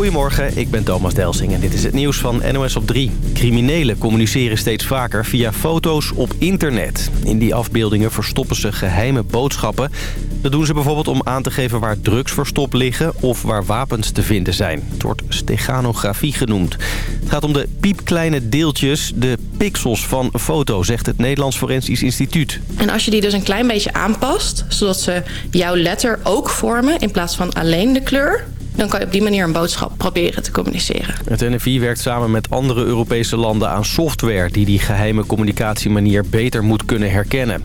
Goedemorgen, ik ben Thomas Delsing en dit is het nieuws van NOS op 3. Criminelen communiceren steeds vaker via foto's op internet. In die afbeeldingen verstoppen ze geheime boodschappen. Dat doen ze bijvoorbeeld om aan te geven waar drugs verstopt liggen... of waar wapens te vinden zijn. Het wordt steganografie genoemd. Het gaat om de piepkleine deeltjes, de pixels van een foto... zegt het Nederlands Forensisch Instituut. En als je die dus een klein beetje aanpast... zodat ze jouw letter ook vormen in plaats van alleen de kleur dan kan je op die manier een boodschap proberen te communiceren. Het NFI werkt samen met andere Europese landen aan software... die die geheime communicatiemanier beter moet kunnen herkennen.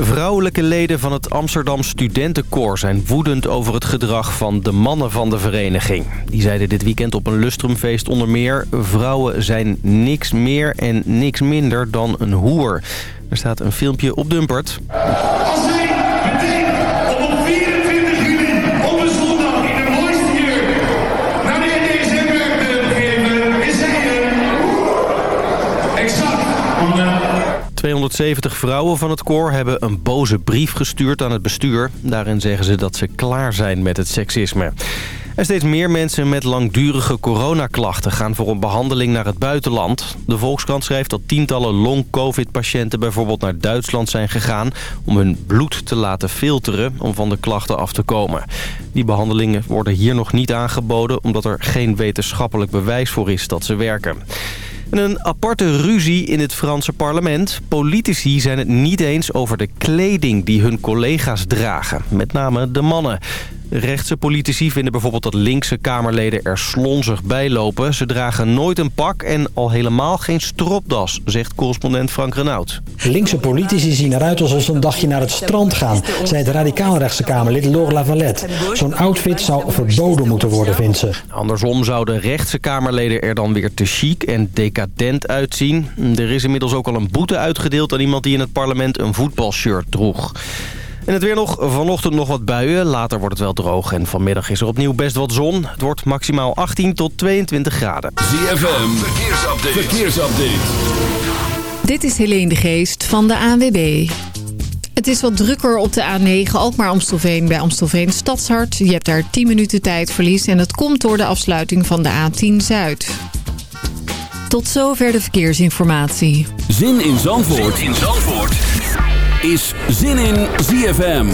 Vrouwelijke leden van het Amsterdam Studentenkoor zijn woedend over het gedrag van de mannen van de vereniging. Die zeiden dit weekend op een lustrumfeest onder meer... vrouwen zijn niks meer en niks minder dan een hoer. Er staat een filmpje op Dumpert. 270 vrouwen van het koor hebben een boze brief gestuurd aan het bestuur. Daarin zeggen ze dat ze klaar zijn met het seksisme. En steeds meer mensen met langdurige coronaklachten gaan voor een behandeling naar het buitenland. De Volkskrant schrijft dat tientallen long-covid-patiënten bijvoorbeeld naar Duitsland zijn gegaan... om hun bloed te laten filteren om van de klachten af te komen. Die behandelingen worden hier nog niet aangeboden omdat er geen wetenschappelijk bewijs voor is dat ze werken. En een aparte ruzie in het Franse parlement. Politici zijn het niet eens over de kleding die hun collega's dragen. Met name de mannen. Rechtse politici vinden bijvoorbeeld dat linkse Kamerleden er slonzig bij lopen. Ze dragen nooit een pak en al helemaal geen stropdas, zegt correspondent Frank Renaud. Linkse politici zien eruit alsof ze een dagje naar het strand gaan, zei het radicaal-rechtse Kamerlid Laure Lavalette. Zo'n outfit zou verboden moeten worden, vindt ze. Andersom zouden rechtse Kamerleden er dan weer te chic en decadent uitzien. Er is inmiddels ook al een boete uitgedeeld aan iemand die in het parlement een voetbalshirt droeg. En het weer nog. Vanochtend nog wat buien. Later wordt het wel droog. En vanmiddag is er opnieuw best wat zon. Het wordt maximaal 18 tot 22 graden. ZFM. Verkeersupdate. Verkeersupdate. Dit is Helene de Geest van de ANWB. Het is wat drukker op de A9 Alkmaar-Amstelveen bij Amstelveen Stadshart. Je hebt daar 10 minuten tijdverlies en het komt door de afsluiting van de A10 Zuid. Tot zover de verkeersinformatie. Zin in Zandvoort, zin in Zandvoort. Is Zin in ZFM.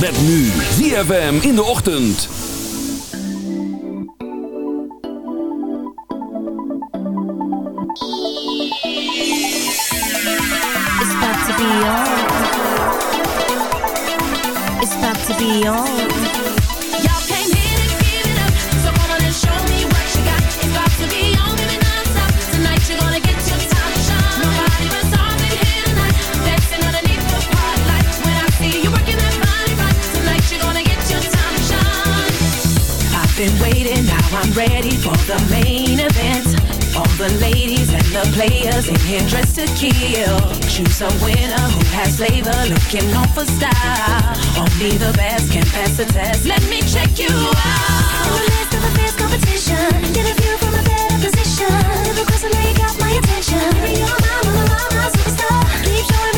Met nu ZFM in de ochtend. It's about to be on. It's about to be on. Been waiting, now I'm ready for the main event. All the ladies and the players in here dressed to kill. Choose a winner who has flavor, looking on for style. Only the best can pass the test. Let me check you out. The midst of a fierce competition, get a view from a better position. Never and now you got my attention. You're my, my, my, my superstar. Keep showing me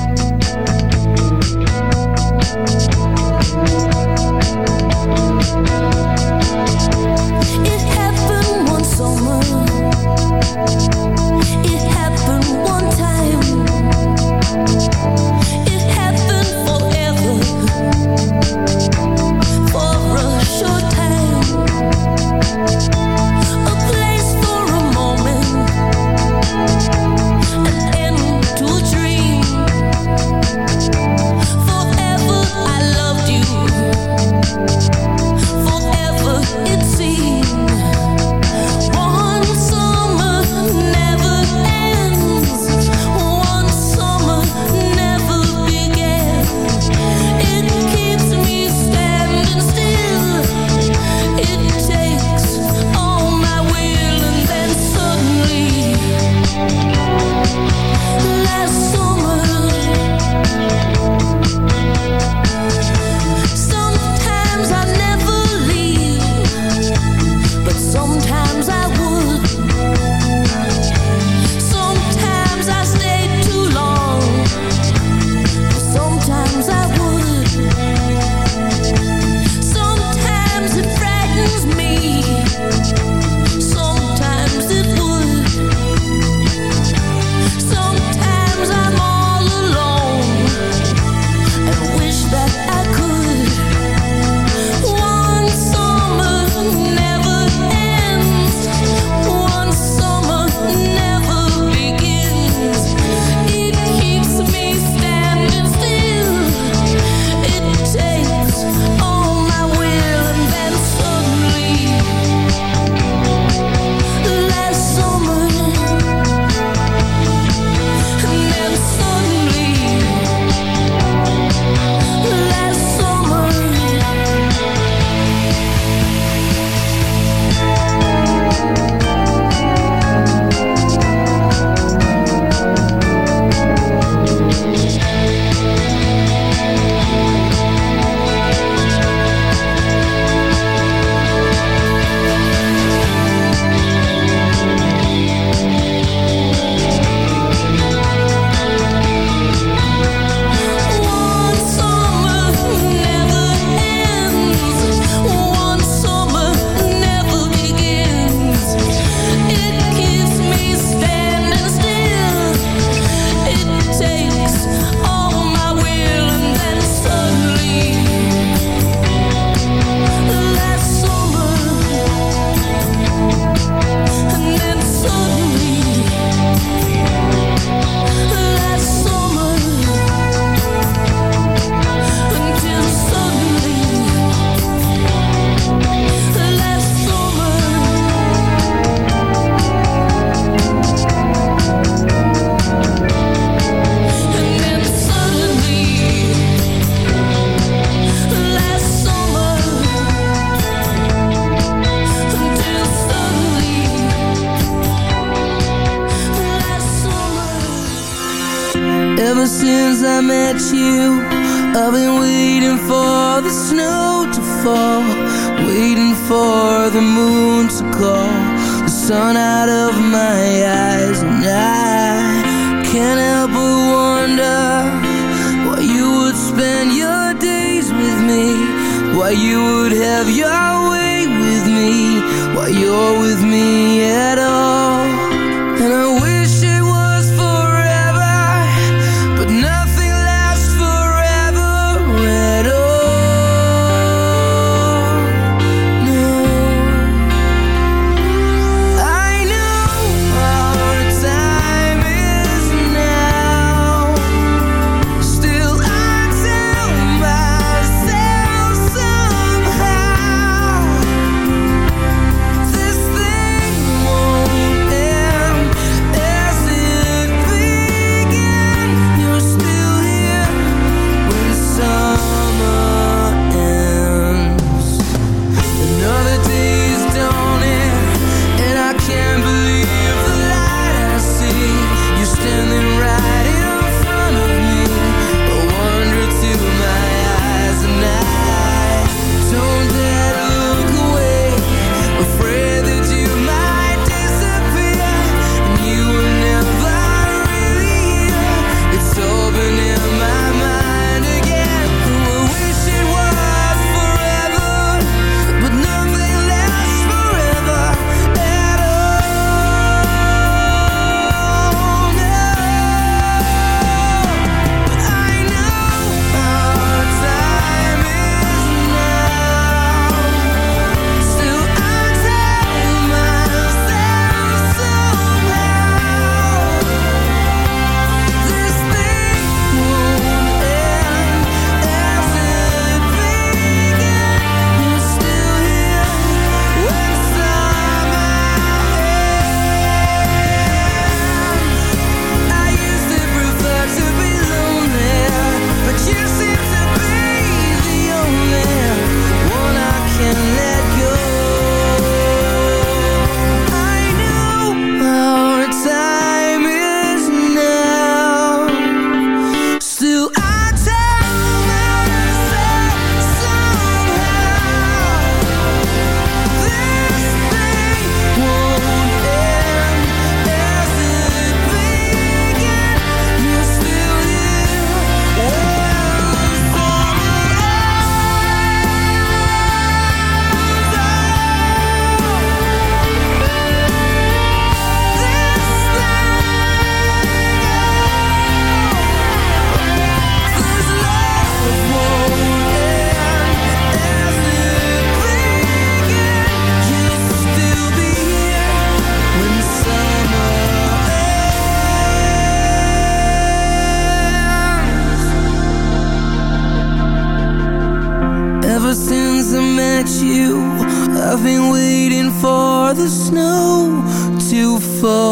Sun out of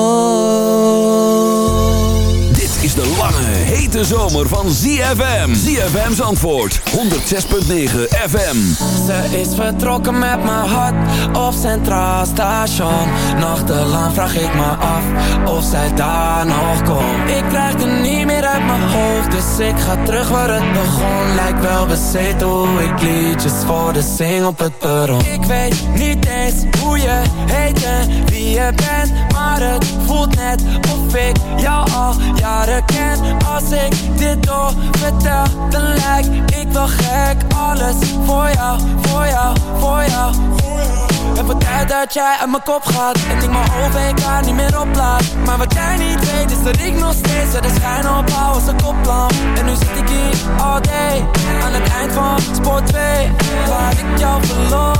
Oh. De lange, hete zomer van ZFM. ZFM's antwoord, 106.9 FM. Ze is vertrokken met mijn hart op Centraal Station. Nachtelang vraag ik me af of zij daar nog komt. Ik krijg het niet meer uit mijn hoofd, dus ik ga terug waar het begon. Lijkt wel bezeten hoe ik liedjes voor de zing op het perron. Ik weet niet eens hoe je heet en wie je bent, maar het voelt net of ik jou al jaren Als ik dit door vertel, dan lijk ik wel gek. Alles voor jou, voor jou, voor jou. Het wordt tijd dat jij uit mijn kop gaat. En ik mijn OVK niet meer oplaat Maar wat jij niet weet is dat ik nog steeds De schijn opbouw als een koplamp En nu zit ik hier all day Aan het eind van spoor 2 Waar ik jou het oog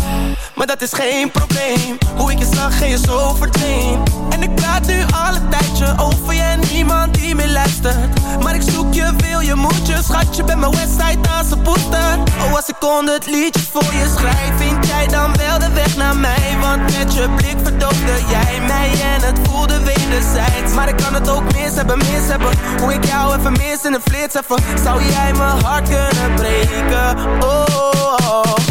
maar dat is geen probleem. Hoe ik je zag en je zo verdween En ik praat nu al een tijdje over je en niemand die meer luistert. Maar ik zoek je, wil je, moet je Schatje, bij mijn website als een poester. Oh, als ik honderd liedjes voor je schrijf Vind jij dan wel de weg naar mij? Want met je blik verdoofde jij mij En het voelde wederzijds. Maar ik kan het ook mis hebben, mis hebben. Hoe ik jou even mis in een flits even Zou jij mijn hart kunnen breken? Oh, oh, oh.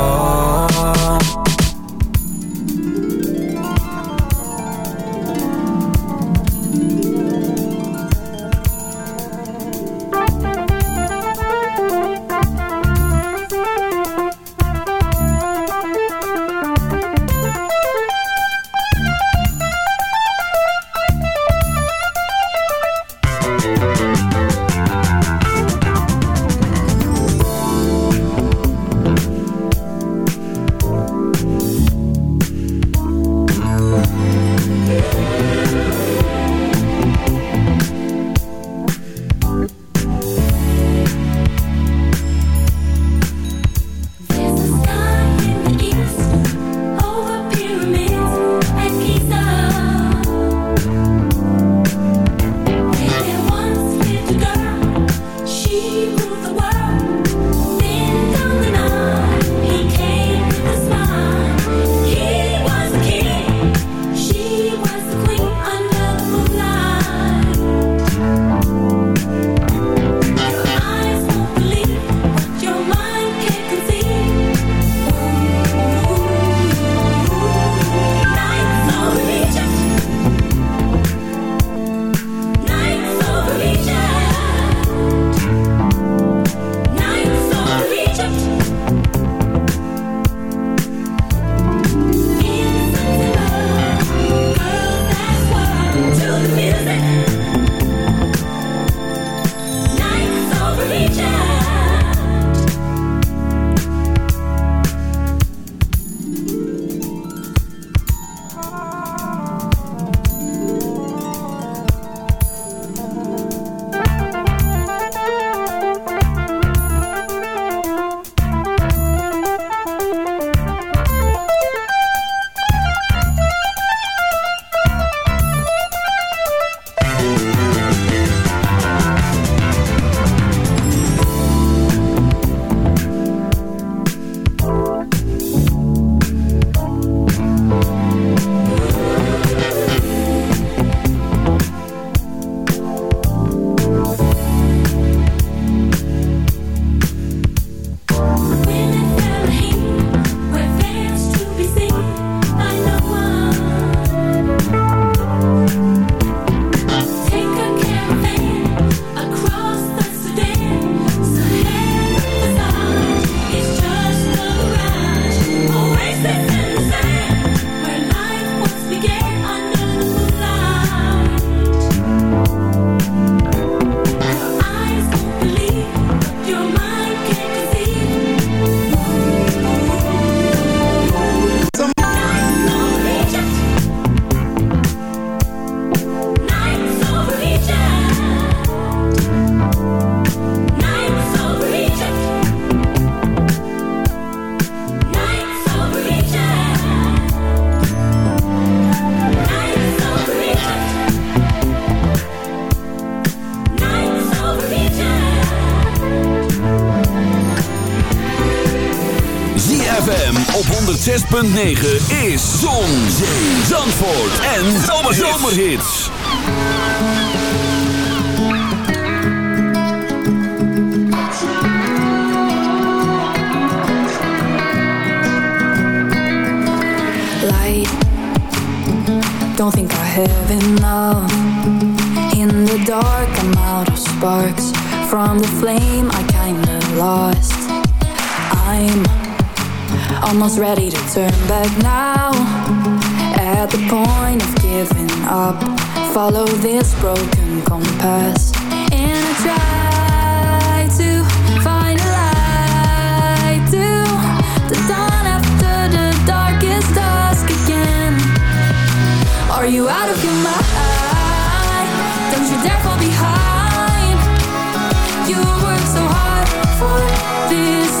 106.9 is Zon, Zee, Zandvoort en Zomerhits. light. Don't think I have enough. In the dark, I'm out of sparks. From the flame, I kinda lost. I'm almost ready to turn back now. At the point of giving up Follow this broken compass. And I try to find a light to the dawn after the darkest dusk again. Are you out of your mind? Don't you dare fall behind. You work so hard for this,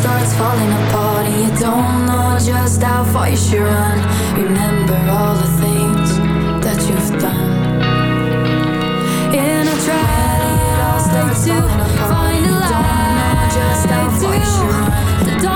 starts falling apart and you don't know just how far you should run, remember all the things that you've done. And I tried it all starts to find a light. Don't know Just how far you should run.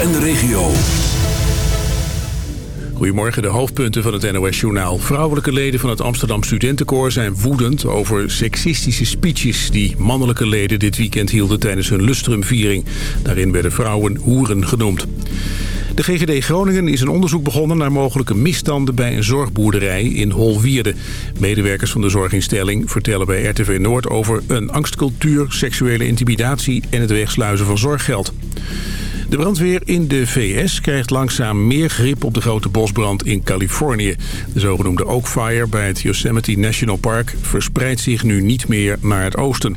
en de regio. Goedemorgen, de hoofdpunten van het NOS-journaal. Vrouwelijke leden van het Amsterdam Studentenkoor zijn woedend... over seksistische speeches die mannelijke leden dit weekend hielden... tijdens hun lustrumviering. Daarin werden vrouwen hoeren genoemd. De GGD Groningen is een onderzoek begonnen naar mogelijke misstanden bij een zorgboerderij in Holwierde. Medewerkers van de zorginstelling vertellen bij RTV Noord over een angstcultuur, seksuele intimidatie en het wegsluizen van zorggeld. De brandweer in de VS krijgt langzaam meer grip op de grote bosbrand in Californië. De zogenoemde Oakfire bij het Yosemite National Park verspreidt zich nu niet meer naar het oosten.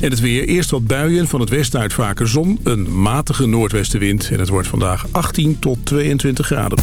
En het weer eerst wat buien, van het westen uit vaker zon, een matige noordwestenwind. En het wordt vandaag 18 tot 22 graden.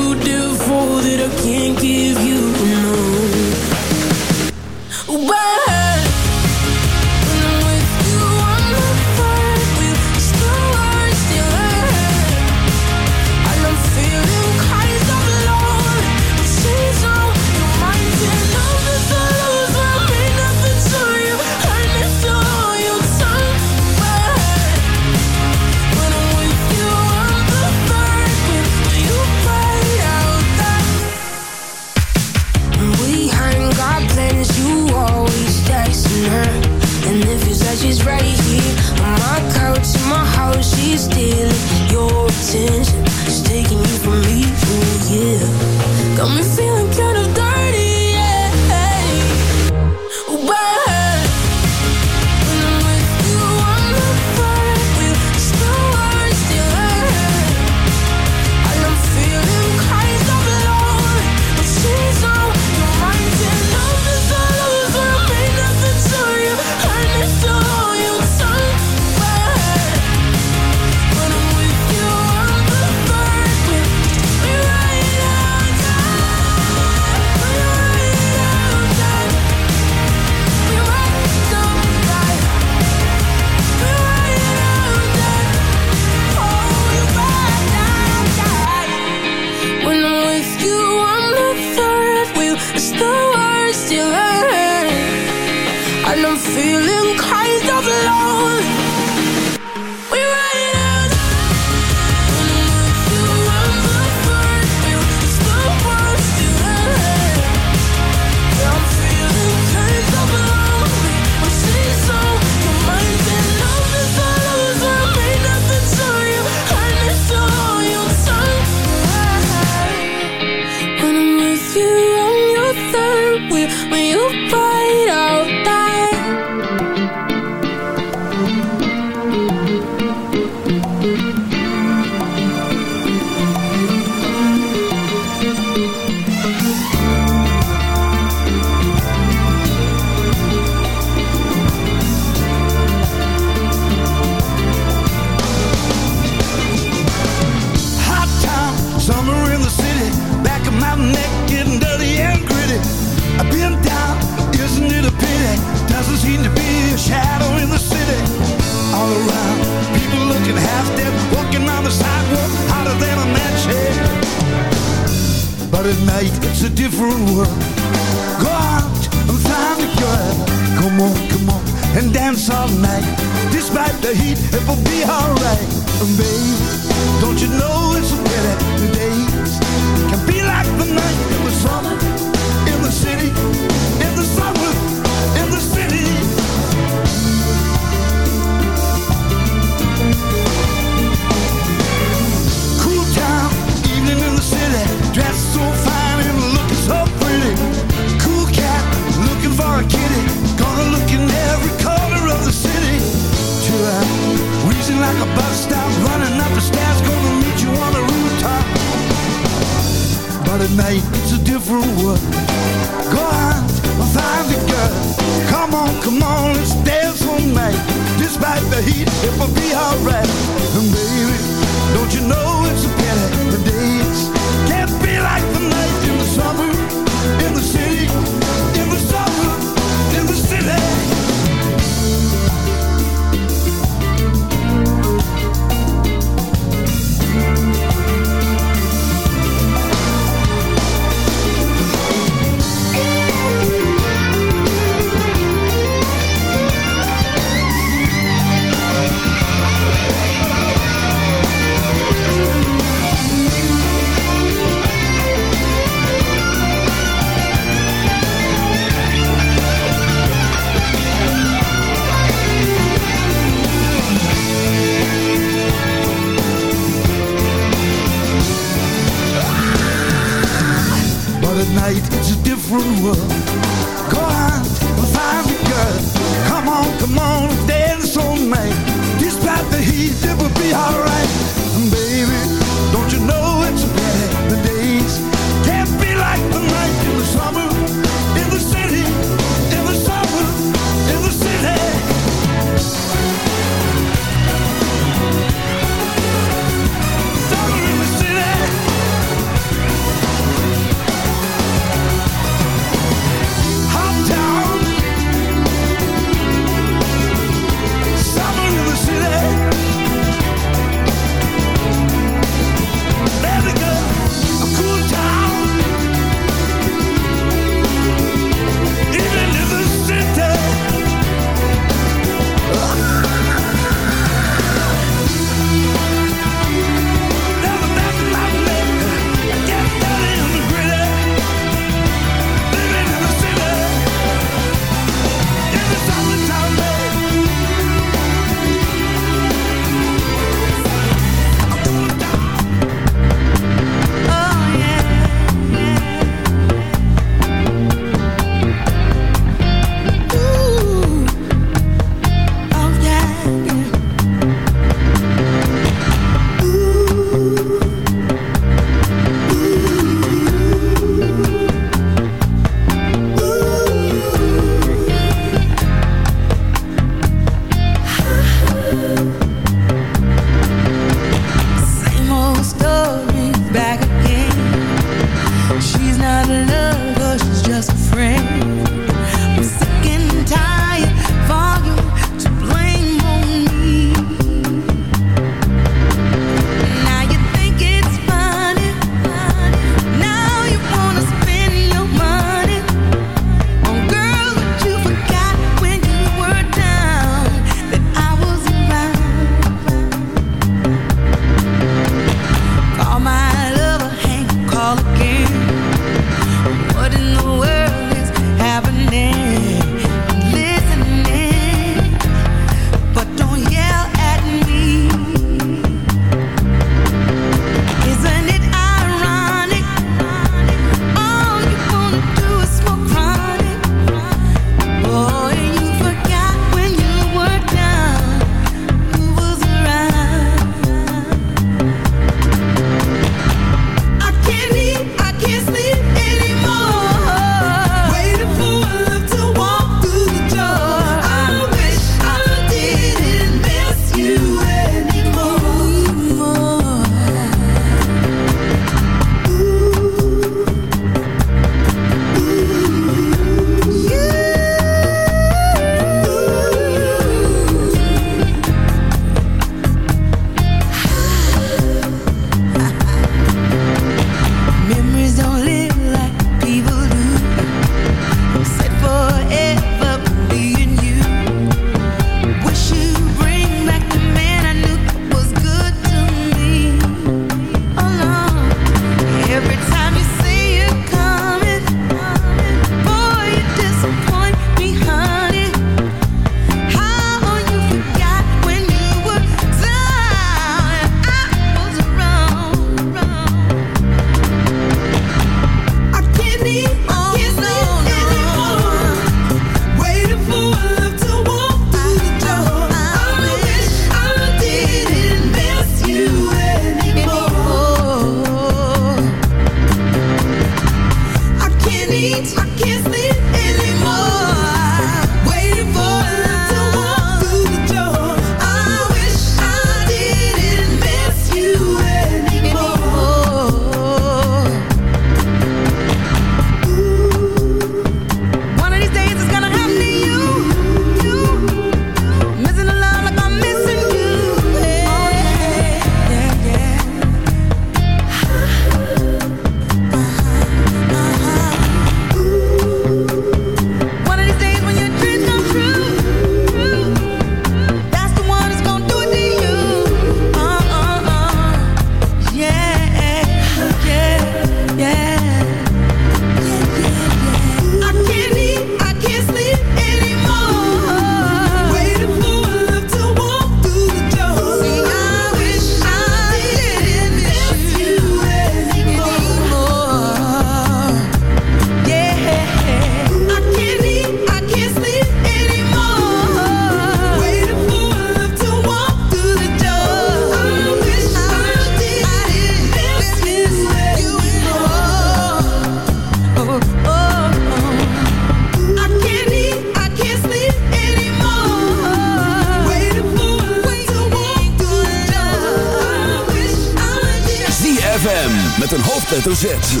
Hoofdletter.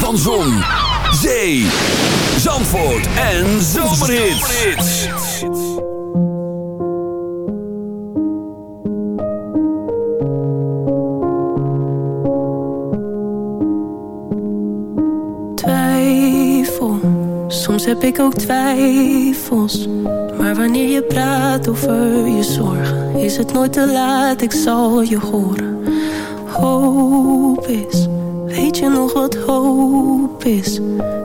Van Zon, Zee, Zandvoort en Zomerhits. Twijfel, soms heb ik ook twijfels. Maar wanneer je praat over je zorgen, is het nooit te laat, ik zal je horen. Hoop is, weet je nog wat hoop is?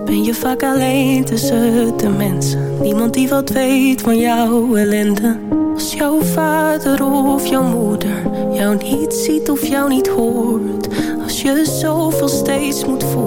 Ben je vaak alleen tussen de mensen? Niemand die wat weet van jouw ellende. Als jouw vader of jouw moeder jou niet ziet of jou niet hoort. Als je zoveel steeds moet voelen,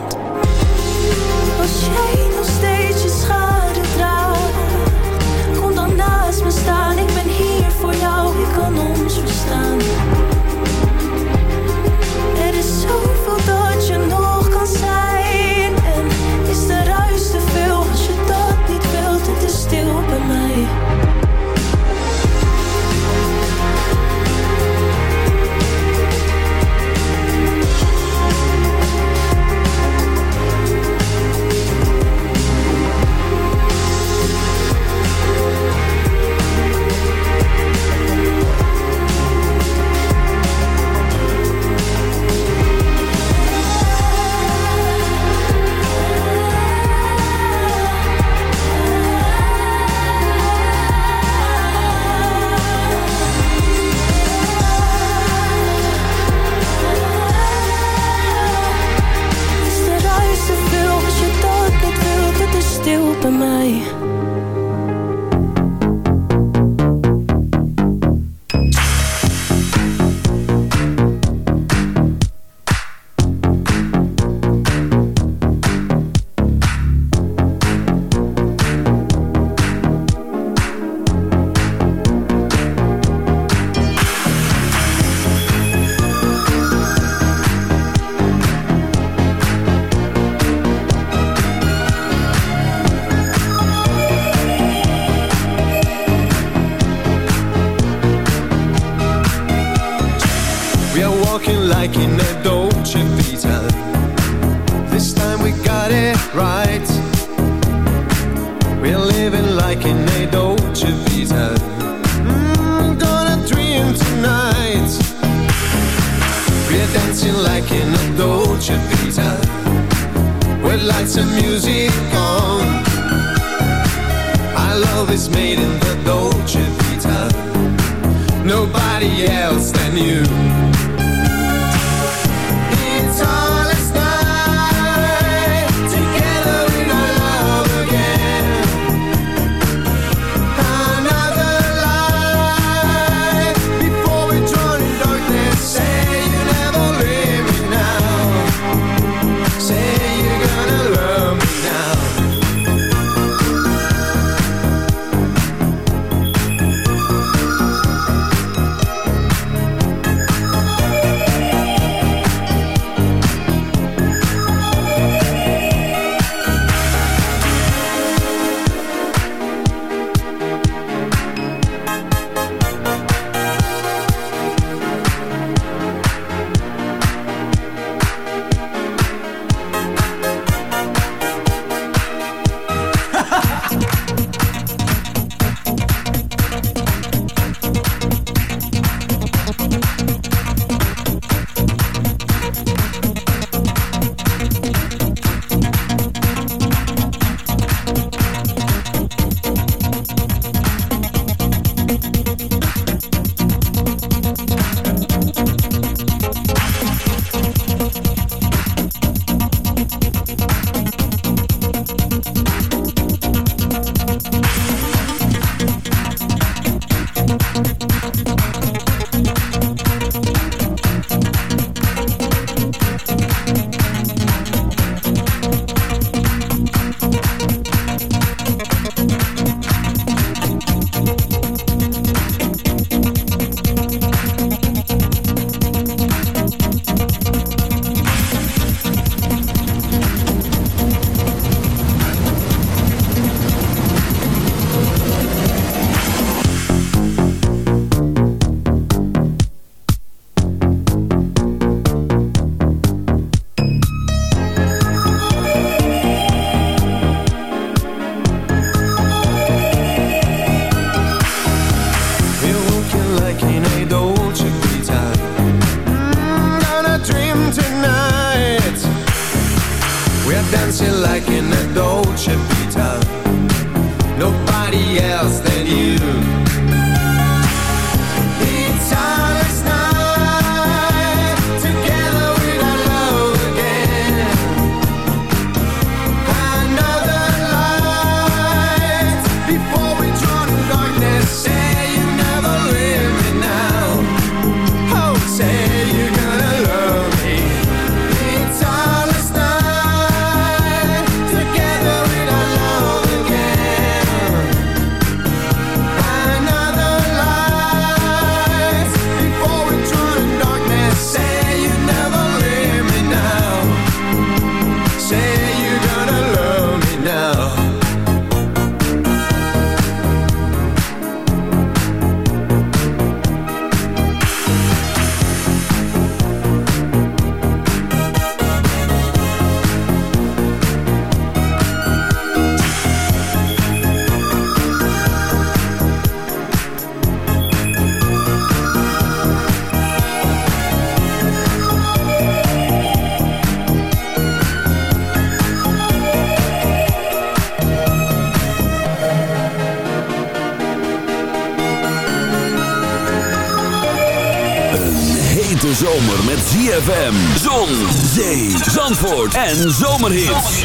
ZFM, zon, zee, zandvoort en zomerhits.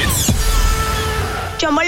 Chomo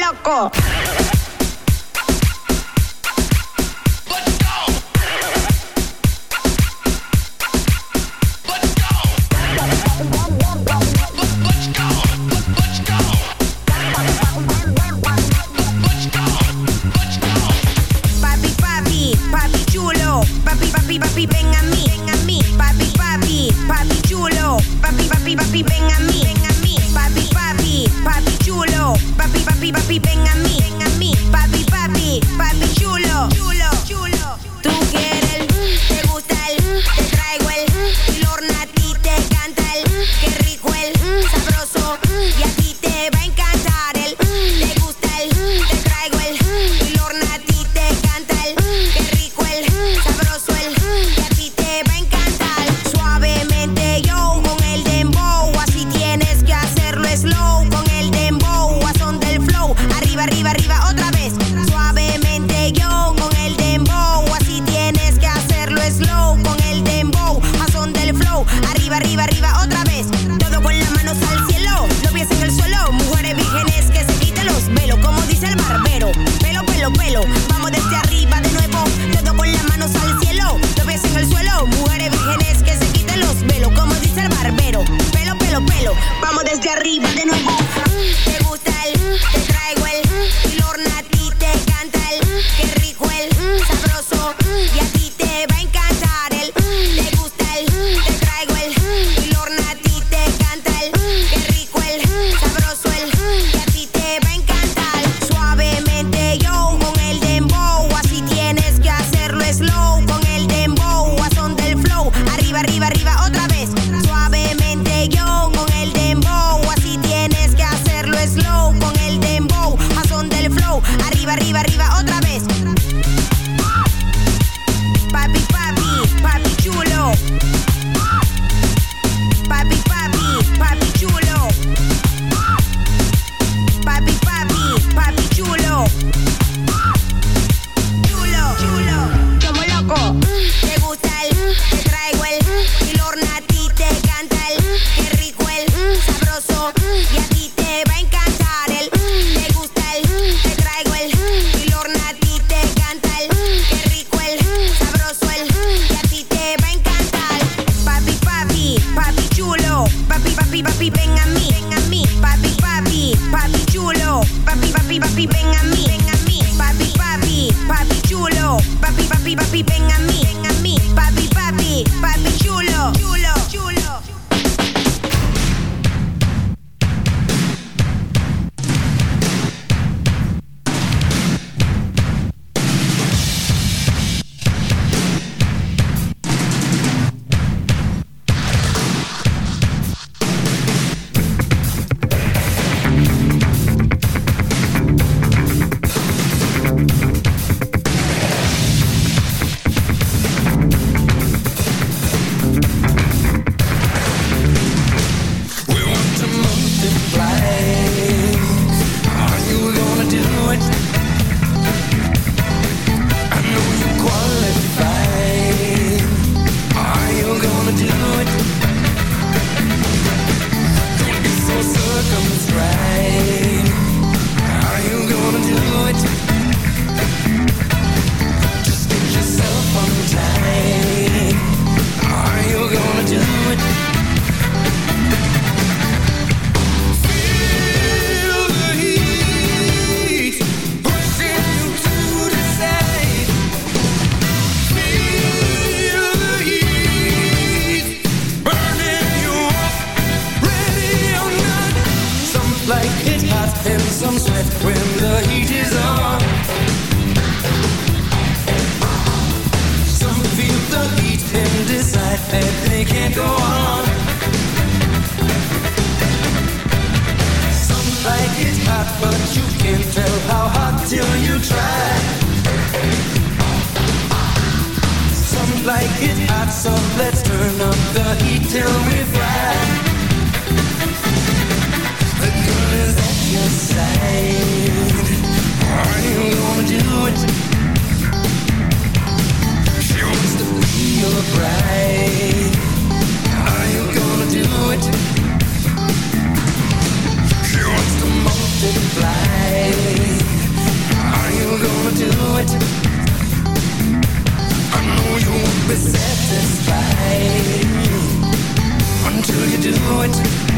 till you try. Some like it hot, so let's turn up the heat till we fry. The girl is at your side. Are you gonna do it? She wants to be your bride. Are you gonna do it? She wants to multiply. Are gonna do it? I know you won't be satisfied until you do it.